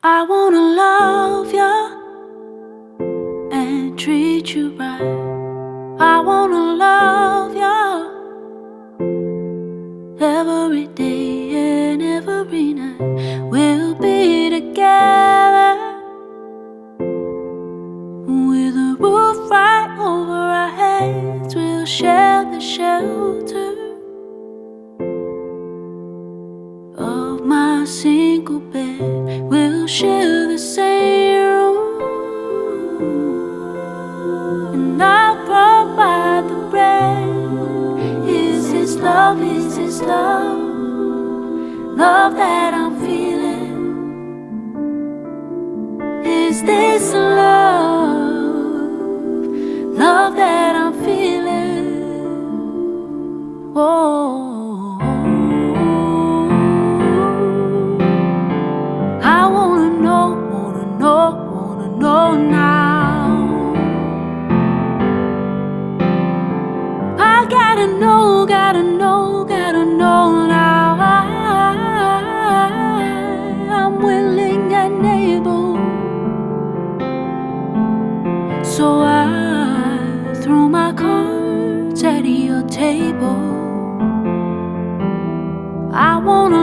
I wanna love you and treat you right. I wanna love you every day and every night. We'll be together with a roof right over our heads. We'll share the shelter single bed. We'll share the same room, and I'll provide the bread. Is this love? Is this love? Love that I'm feeling. Know now. I gotta know, gotta know, gotta know now. I'm willing and able. So I threw my cards at your table. I wanna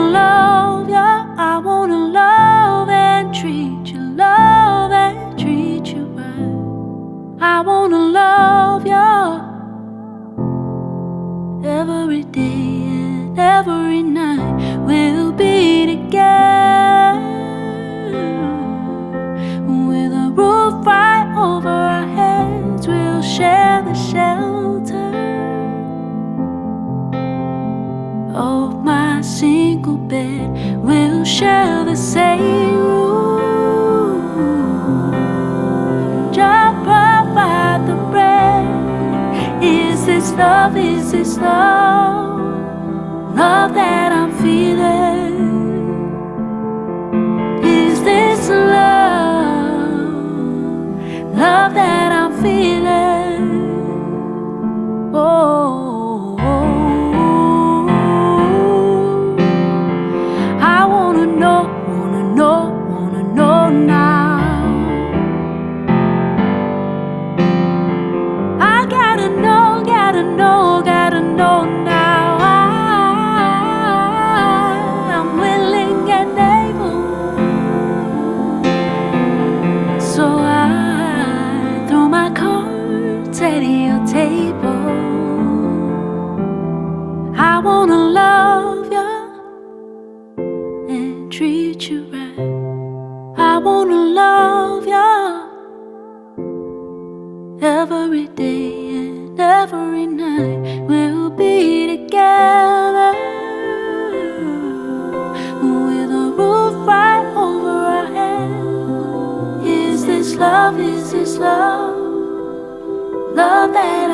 day and every night. We'll be together with a roof right over our heads. We'll share the shelter of my single bed. We'll share the same love? Is this love? Love that I'm feeling. Is this love? Love that I'm feeling. I wanna love you every day and every night. We'll be together with a roof right over our head. Is this love? Is this love? Love that.